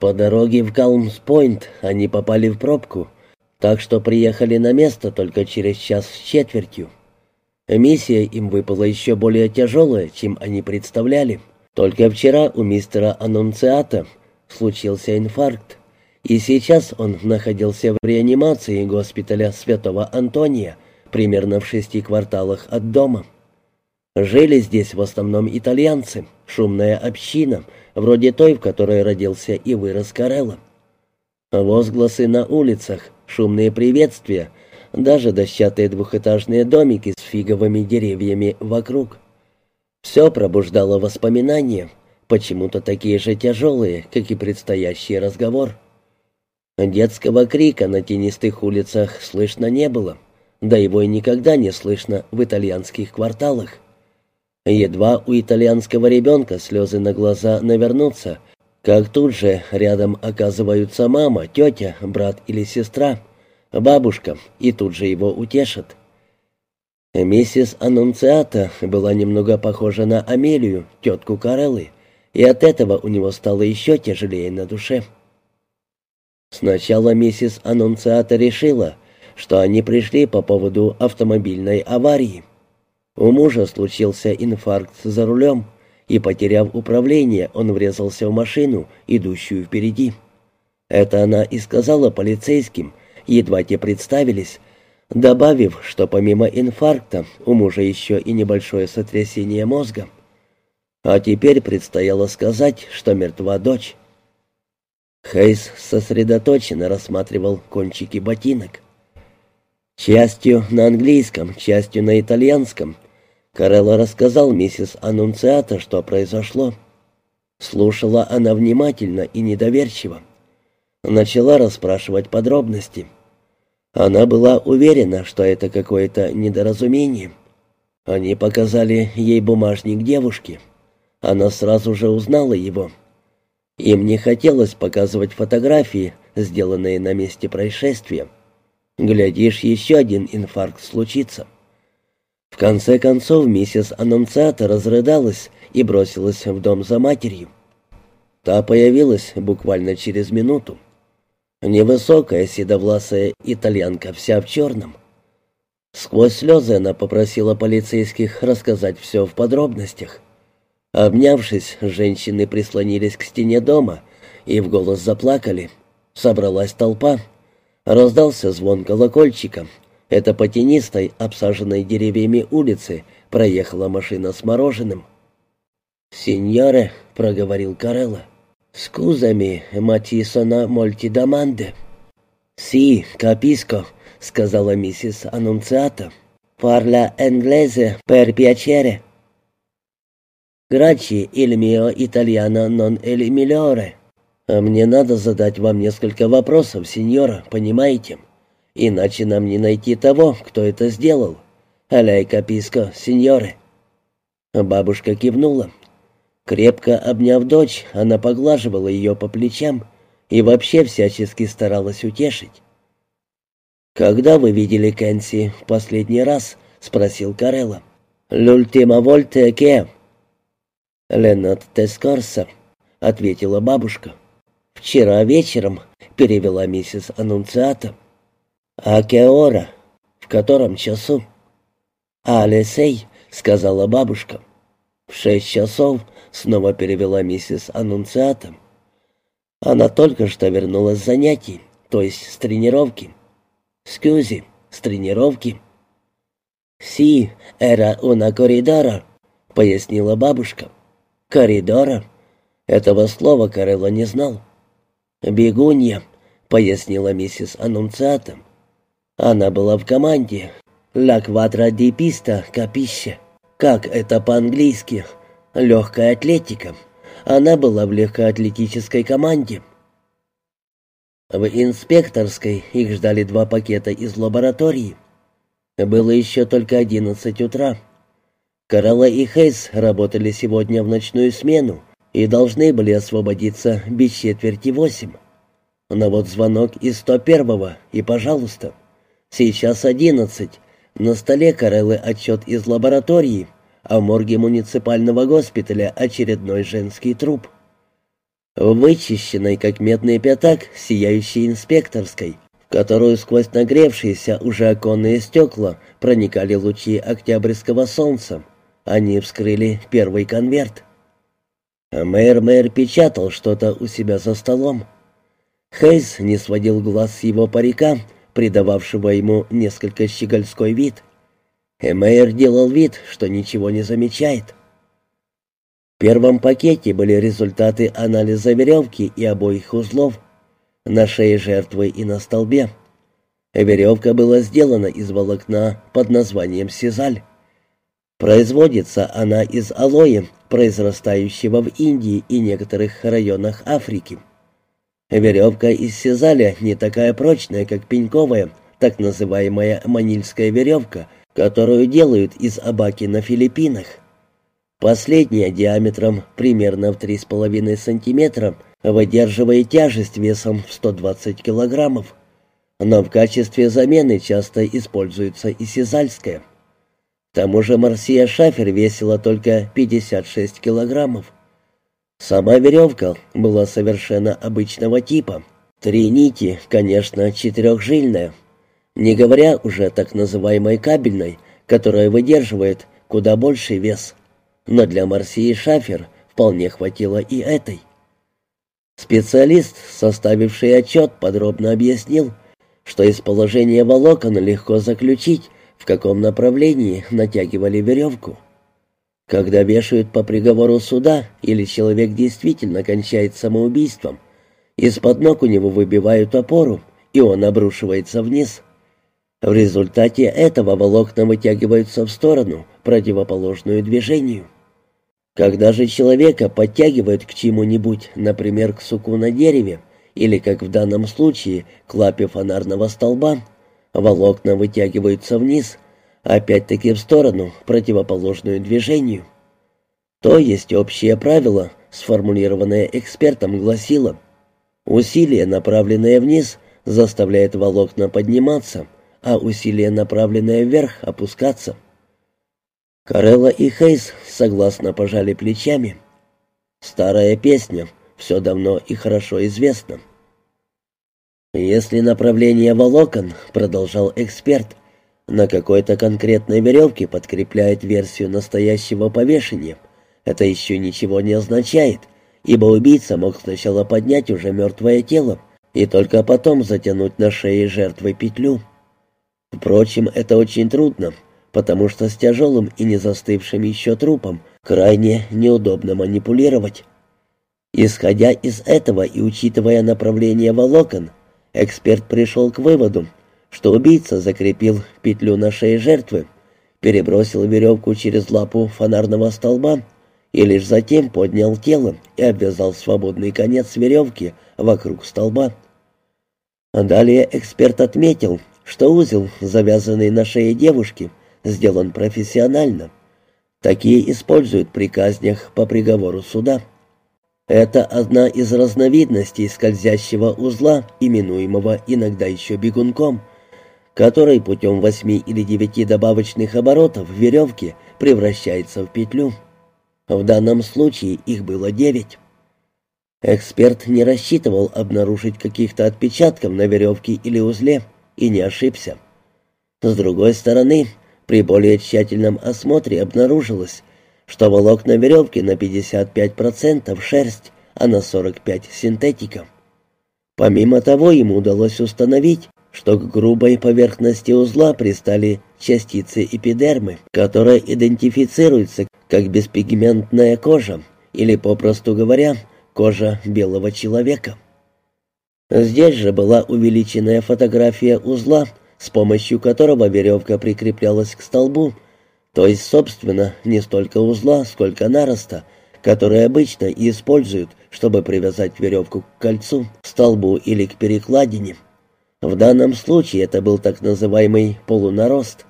По дороге в Калмс-Пойнт они попали в пробку, так что приехали на место только через час с четвертью. Миссия им выпала еще более тяжелая, чем они представляли. Только вчера у мистера Аннунциата случился инфаркт, и сейчас он находился в реанимации госпиталя Святого Антония, примерно в шести кварталах от дома. Жили здесь в основном итальянцы, шумная община, вроде той, в которой родился и вырос Карелло. Возгласы на улицах, шумные приветствия, даже дощатые двухэтажные домики с фиговыми деревьями вокруг. Все пробуждало воспоминания, почему-то такие же тяжелые, как и предстоящий разговор. Детского крика на тенистых улицах слышно не было, да его и никогда не слышно в итальянских кварталах. Едва у итальянского ребенка слезы на глаза навернутся, как тут же рядом оказываются мама, тетя, брат или сестра, бабушка, и тут же его утешат. Миссис Аннунциата была немного похожа на Амелию, тетку Кареллы, и от этого у него стало еще тяжелее на душе. Сначала миссис Аннунциата решила, что они пришли по поводу автомобильной аварии. У мужа случился инфаркт за рулем, и, потеряв управление, он врезался в машину, идущую впереди. Это она и сказала полицейским, едва те представились, добавив, что помимо инфаркта у мужа еще и небольшое сотрясение мозга. А теперь предстояло сказать, что мертва дочь. Хейс сосредоточенно рассматривал кончики ботинок. Частью на английском, частью на итальянском Карелла рассказал миссис Аннунциата, что произошло. Слушала она внимательно и недоверчиво. Начала расспрашивать подробности. Она была уверена, что это какое-то недоразумение. Они показали ей бумажник девушки. Она сразу же узнала его. Им не хотелось показывать фотографии, сделанные на месте происшествия. Глядишь, еще один инфаркт случится. В конце концов, миссис Аннунциата разрыдалась и бросилась в дом за матерью. Та появилась буквально через минуту. Невысокая, седовласая итальянка, вся в черном. Сквозь слезы она попросила полицейских рассказать все в подробностях. Обнявшись, женщины прислонились к стене дома и в голос заплакали. Собралась толпа. Раздался звон колокольчика. Это по тенистой, обсаженной деревьями улице проехала машина с мороженым. «Синьоре», — проговорил Карелла, — «скузами, матисона мольти доманде». «Си, каписко», — сказала миссис Аннунциата. «Парля энглезе пер пиачере». Грачи il mio italiano non el migliore. А мне надо задать вам несколько вопросов, сеньора, понимаете? Иначе нам не найти того, кто это сделал. Аляй каписко, сеньоре. Бабушка кивнула. Крепко обняв дочь, она поглаживала ее по плечам и вообще всячески старалась утешить. «Когда вы видели Кэнси в последний раз?» — спросил Карелла. «L'ultima volta che...» «Ленат Тескорса», — ответила бабушка. «Вчера вечером», — перевела миссис Аннунциата. «А Кеора? В котором часу?» «А Алисей», — сказала бабушка. «В шесть часов», — снова перевела миссис Аннунциата. Она только что вернулась с занятий, то есть с тренировки. «Скюзи, с тренировки?» «Си, эра уна коридора», — пояснила бабушка. «Коридора?» Этого слова Карелло не знал. «Бегунья», — пояснила миссис Аннунциата. Она была в команде. «Ла квадра ди капище». Как это по-английски? Легкая атлетика. Она была в легкоатлетической команде. В инспекторской их ждали два пакета из лаборатории. Было еще только одиннадцать утра. Карала и Хейс работали сегодня в ночную смену и должны были освободиться без четверти восемь. Но вот звонок из 101-го, и пожалуйста. Сейчас одиннадцать. На столе Кареллы отчет из лаборатории, а в морге муниципального госпиталя очередной женский труп. вычищенной, как медный пятак, сияющей инспекторской, в которую сквозь нагревшиеся уже оконные стекла проникали лучи октябрьского солнца. Они вскрыли первый конверт. Мэр-мэр печатал что-то у себя за столом. Хейс не сводил глаз с его парика, придававшего ему несколько щегольской вид. Эмейер делал вид, что ничего не замечает. В первом пакете были результаты анализа веревки и обоих узлов на шее жертвы и на столбе. Веревка была сделана из волокна под названием сизаль. Производится она из алоэ, произрастающего в Индии и некоторых районах Африки. Веревка из сизаля не такая прочная, как пеньковая, так называемая манильская веревка, которую делают из абаки на Филиппинах. Последняя диаметром примерно в 3,5 сантиметра выдерживает тяжесть весом в 120 килограммов. Но в качестве замены часто используется и сизальская. К тому же Марсия Шафер весила только 56 килограммов. Сама веревка была совершенно обычного типа. Три нити, конечно, четырехжильная. Не говоря уже о так называемой кабельной, которая выдерживает куда больший вес но для Марсии Шафер вполне хватило и этой. Специалист, составивший отчет, подробно объяснил, что из положения волокон легко заключить, в каком направлении натягивали веревку. Когда вешают по приговору суда или человек действительно кончает самоубийством, из-под ног у него выбивают опору, и он обрушивается вниз. В результате этого волокна вытягиваются в сторону, противоположную движению. Когда же человека подтягивают к чему-нибудь, например, к суку на дереве, или, как в данном случае, к лапе фонарного столба, волокна вытягиваются вниз, опять-таки в сторону, противоположную движению. То есть общее правило, сформулированное экспертом, гласило, усилие, направленное вниз, заставляет волокна подниматься, а усилие, направленное вверх, опускаться. Карелла и Хейс согласно пожали плечами. Старая песня, все давно и хорошо известно. «Если направление волокон, — продолжал эксперт, — на какой-то конкретной веревке подкрепляет версию настоящего повешения, это еще ничего не означает, ибо убийца мог сначала поднять уже мертвое тело и только потом затянуть на шее жертвы петлю. Впрочем, это очень трудно, потому что с тяжелым и не застывшим еще трупом крайне неудобно манипулировать. Исходя из этого и учитывая направление волокон, эксперт пришел к выводу, что убийца закрепил петлю на шее жертвы, перебросил веревку через лапу фонарного столба и лишь затем поднял тело и обвязал свободный конец веревки вокруг столба. Далее эксперт отметил, что узел, завязанный на шее девушки, сделан профессионально. Такие используют при казнях по приговору суда. Это одна из разновидностей скользящего узла, именуемого иногда еще бегунком, который путем восьми или девяти добавочных оборотов в веревке превращается в петлю. В данном случае их было девять. Эксперт не рассчитывал обнаружить каких-то отпечатков на веревке или узле и не ошибся. С другой стороны, при более тщательном осмотре обнаружилось, что волокна веревки на 55% шерсть, а на 45% синтетика. Помимо того, ему удалось установить, что к грубой поверхности узла пристали частицы эпидермы, которая идентифицируется как беспигментная кожа, или, попросту говоря, кожа белого человека. Здесь же была увеличенная фотография узла с помощью которого веревка прикреплялась к столбу, то есть, собственно, не столько узла, сколько нароста, который обычно и используют, чтобы привязать веревку к кольцу, столбу или к перекладине. В данном случае это был так называемый полунарост.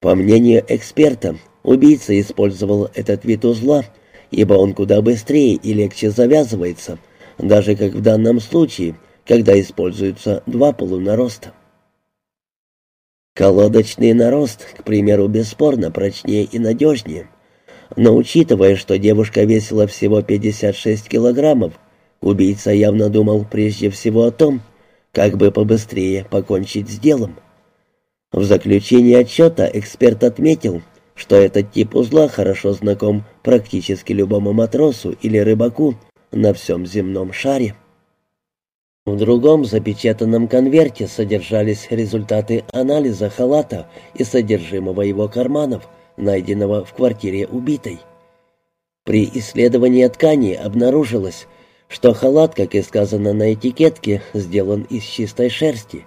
По мнению эксперта, убийца использовал этот вид узла, ибо он куда быстрее и легче завязывается, даже как в данном случае, когда используются два полунароста. Колодочный нарост, к примеру, бесспорно прочнее и надежнее. Но учитывая, что девушка весила всего 56 килограммов, Убийца явно думал прежде всего о том, как бы побыстрее покончить с делом. В заключении отчета эксперт отметил, что этот тип узла хорошо знаком практически любому матросу или рыбаку на всем земном шаре. В другом запечатанном конверте содержались результаты анализа халата и содержимого его карманов, найденного в квартире убитой. При исследовании ткани обнаружилось, что халат, как и сказано на этикетке, сделан из чистой шерсти.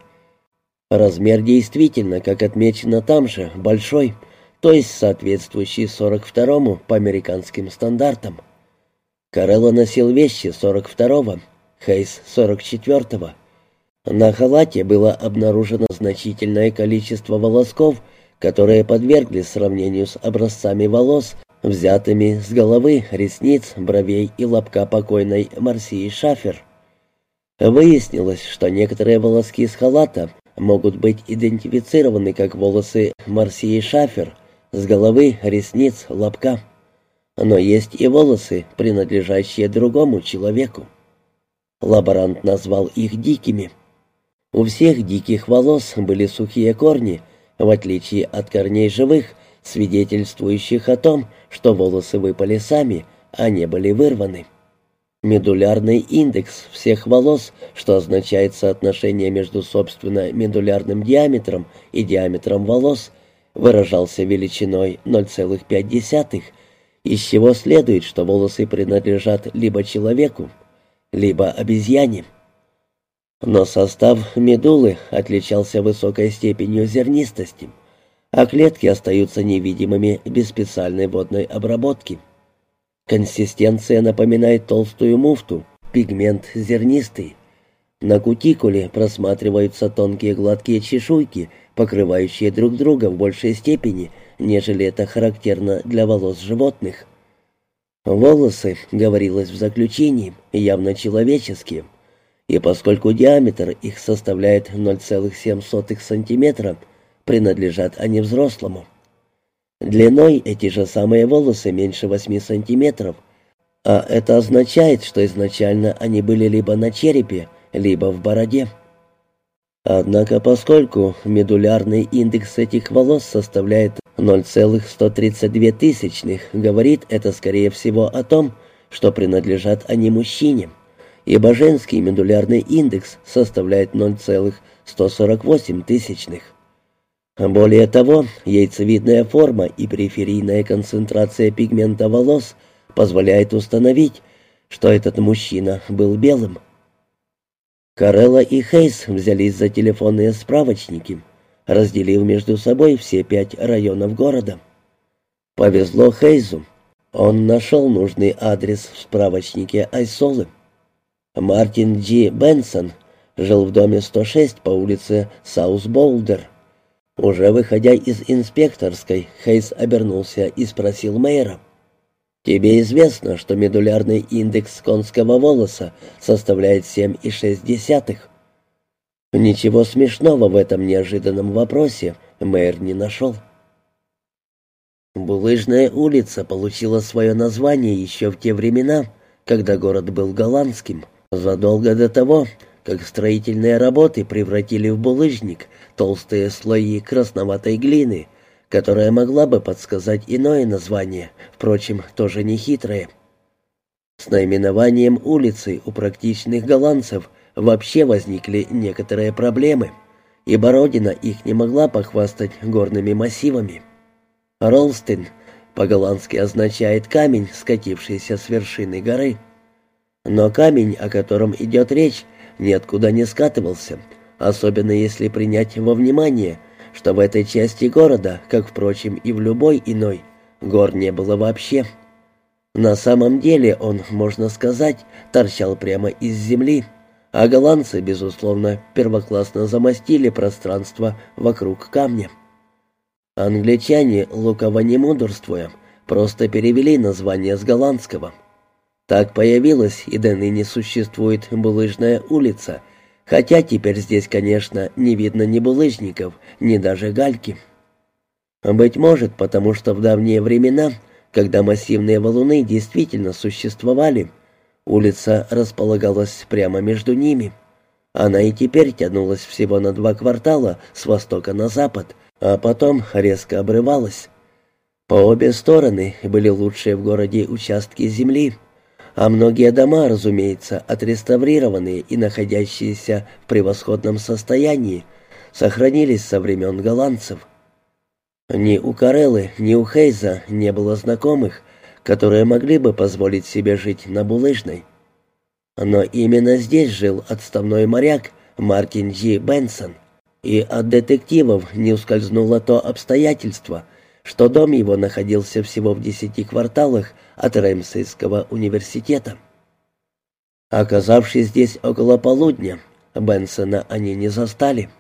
Размер действительно, как отмечено там же, большой, то есть соответствующий 42-му по американским стандартам. Карелло носил вещи 42-го, Хейс 44-го. На халате было обнаружено значительное количество волосков, которые подвергли сравнению с образцами волос, взятыми с головы, ресниц, бровей и лобка покойной Марсии Шафер. Выяснилось, что некоторые волоски с халата могут быть идентифицированы как волосы Марсии Шафер с головы, ресниц, лобка. Но есть и волосы, принадлежащие другому человеку. Лаборант назвал их дикими. У всех диких волос были сухие корни, в отличие от корней живых, свидетельствующих о том, что волосы выпали сами, а не были вырваны. Медулярный индекс всех волос, что означает соотношение между собственно медулярным диаметром и диаметром волос, выражался величиной 0,5, из чего следует, что волосы принадлежат либо человеку, либо обезьяне. Но состав медулы отличался высокой степенью зернистости, а клетки остаются невидимыми без специальной водной обработки. Консистенция напоминает толстую муфту, пигмент зернистый. На кутикуле просматриваются тонкие гладкие чешуйки, покрывающие друг друга в большей степени, нежели это характерно для волос животных. Волосы, говорилось в заключении, явно человеческие, и поскольку диаметр их составляет 0,7 сантиметра, принадлежат они взрослому. Длиной эти же самые волосы меньше 8 сантиметров, а это означает, что изначально они были либо на черепе, либо в бороде. Однако поскольку медулярный индекс этих волос составляет 0,132 тысячных, говорит это скорее всего о том, что принадлежат они мужчине, ибо женский медулярный индекс составляет 0,148 тысячных. Более того, яйцевидная форма и периферийная концентрация пигмента волос позволяет установить, что этот мужчина был белым. Карелла и Хейс взялись за телефонные справочники, разделив между собой все пять районов города. Повезло Хейсу. Он нашел нужный адрес в справочнике Айсолы. Мартин Джи Бенсон жил в доме 106 по улице Саус-Болдер. Уже выходя из инспекторской, Хейс обернулся и спросил Мейера. Тебе известно, что медулярный индекс конского волоса составляет 7,6. Ничего смешного в этом неожиданном вопросе мэр не нашел. Булыжная улица получила свое название еще в те времена, когда город был голландским, задолго до того, как строительные работы превратили в булыжник толстые слои красноватой глины — которая могла бы подсказать иное название, впрочем, тоже нехитрое. С наименованием улицы у практичных голландцев вообще возникли некоторые проблемы, ибо родина их не могла похвастать горными массивами. Ролстен по-голландски означает камень, скатившийся с вершины горы. Но камень, о котором идет речь, ниоткуда не скатывался, особенно если принять во внимание – что в этой части города, как, впрочем, и в любой иной, гор не было вообще. На самом деле он, можно сказать, торчал прямо из земли, а голландцы, безусловно, первоклассно замостили пространство вокруг камня. Англичане, луково не мудрствуя, просто перевели название с голландского. Так появилась и до ныне существует Булыжная улица, Хотя теперь здесь, конечно, не видно ни булыжников, ни даже гальки. Быть может, потому что в давние времена, когда массивные валуны действительно существовали, Улица располагалась прямо между ними. Она и теперь тянулась всего на два квартала с востока на запад, а потом резко обрывалась. По обе стороны были лучшие в городе участки земли, а многие дома, разумеется, отреставрированные и находящиеся в превосходном состоянии, сохранились со времен голландцев. Ни у Кареллы, ни у Хейза не было знакомых, которые могли бы позволить себе жить на булыжной. Но именно здесь жил отставной моряк Мартин Джи Бенсон, и от детективов не ускользнуло то обстоятельство, что дом его находился всего в десяти кварталах от Рэмсейского университета. Оказавшись здесь около полудня, Бенсона они не застали.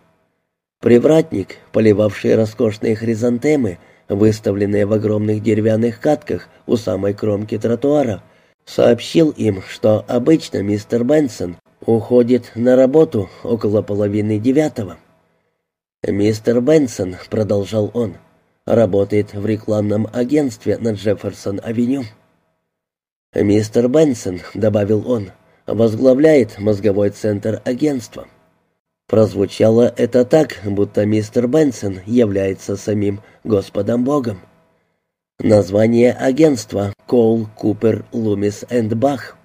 Привратник, поливавший роскошные хризантемы, выставленные в огромных деревянных катках у самой кромки тротуара, сообщил им, что обычно мистер Бенсон уходит на работу около половины девятого. «Мистер Бенсон», — продолжал он, — «работает в рекламном агентстве на Джефферсон-авеню». «Мистер Бенсон», — добавил он, — «возглавляет мозговой центр агентства». Прозвучало это так, будто мистер Бенсон является самим Господом Богом. Название агентства «Коул, Купер, Лумис энд Бах».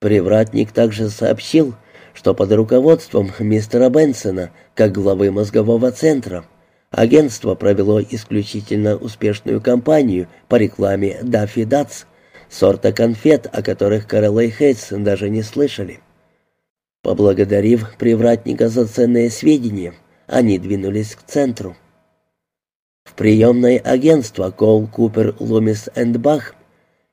Привратник также сообщил, что под руководством мистера Бенсона, как главы мозгового центра, агентство провело исключительно успешную кампанию по рекламе «Даффи Датс», сорта конфет, о которых Карелла и Хейтс даже не слышали. Поблагодарив привратника за ценные сведения, они двинулись к центру. В приемной агентства Коул Купер Лумис энд Бах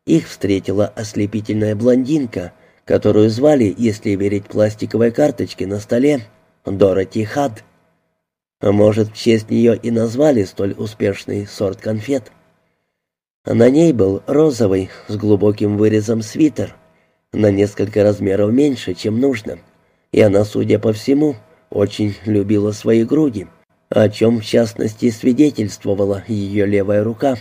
их встретила ослепительная блондинка, которую звали, если верить пластиковой карточке на столе, Дороти Хад. Может, в честь нее и назвали столь успешный сорт конфет. На ней был розовый с глубоким вырезом свитер, на несколько размеров меньше, чем нужно — и она, судя по всему, очень любила свои груди, о чем, в частности, свидетельствовала ее левая рука.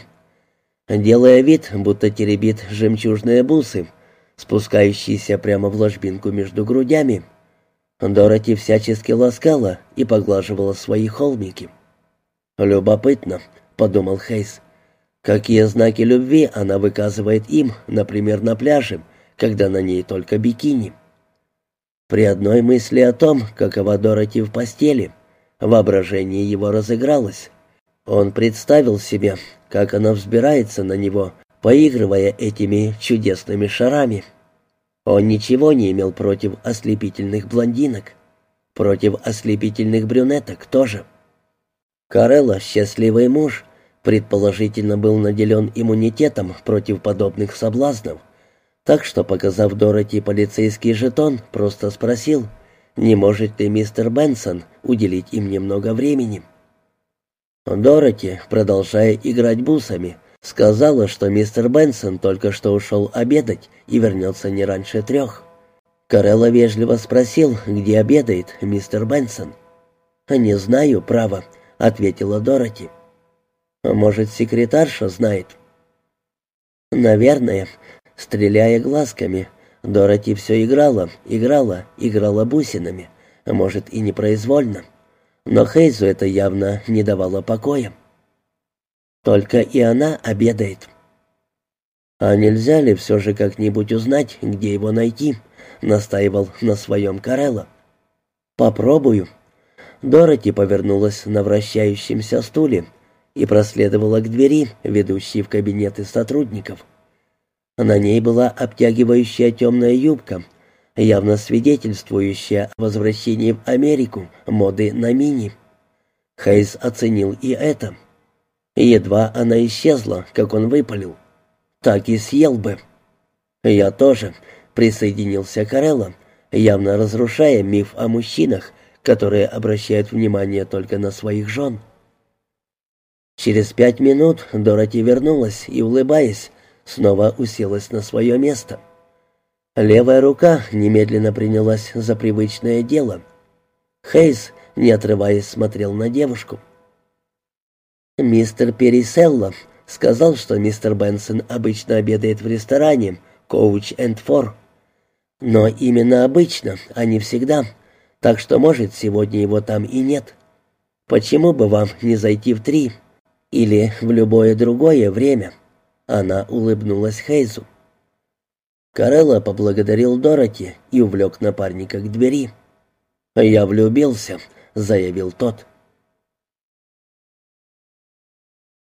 Делая вид, будто теребит жемчужные бусы, спускающиеся прямо в ложбинку между грудями, Дороти всячески ласкала и поглаживала свои холмики. «Любопытно», — подумал Хейс, — «какие знаки любви она выказывает им, например, на пляже, когда на ней только бикини». При одной мысли о том, какова Дороти в постели, воображение его разыгралось. Он представил себе, как она взбирается на него, поигрывая этими чудесными шарами. Он ничего не имел против ослепительных блондинок, против ослепительных брюнеток тоже. Карелла, счастливый муж, предположительно был наделен иммунитетом против подобных соблазнов, так что, показав Дороти полицейский жетон, просто спросил, не может ли мистер Бенсон уделить им немного времени. Дороти, продолжая играть бусами, сказала, что мистер Бенсон только что ушел обедать и вернется не раньше трех. Карелла вежливо спросил, где обедает мистер Бенсон. «Не знаю, право», — ответила Дороти. «Может, секретарша знает?» «Наверное», Стреляя глазками, Дороти все играла, играла, играла бусинами, может и непроизвольно. Но Хейзу это явно не давало покоя. Только и она обедает. «А нельзя ли все же как-нибудь узнать, где его найти?» — настаивал на своем Карелло. «Попробую». Дороти повернулась на вращающемся стуле и проследовала к двери, ведущей в кабинеты сотрудников. На ней была обтягивающая темная юбка, явно свидетельствующая о возвращении в Америку моды на мини. Хейс оценил и это. Едва она исчезла, как он выпалил. Так и съел бы. Я тоже присоединился к Орелло, явно разрушая миф о мужчинах, которые обращают внимание только на своих жен. Через пять минут Дороти вернулась и, улыбаясь, снова уселась на свое место. Левая рука немедленно принялась за привычное дело. Хейс, не отрываясь, смотрел на девушку. «Мистер Периселло сказал, что мистер Бенсон обычно обедает в ресторане «Коуч энд Фор». Но именно обычно, а не всегда. Так что, может, сегодня его там и нет. Почему бы вам не зайти в три? Или в любое другое время?» Она улыбнулась Хейзу. Карелла поблагодарил Дороти и увлек напарника к двери. «Я влюбился», — заявил тот.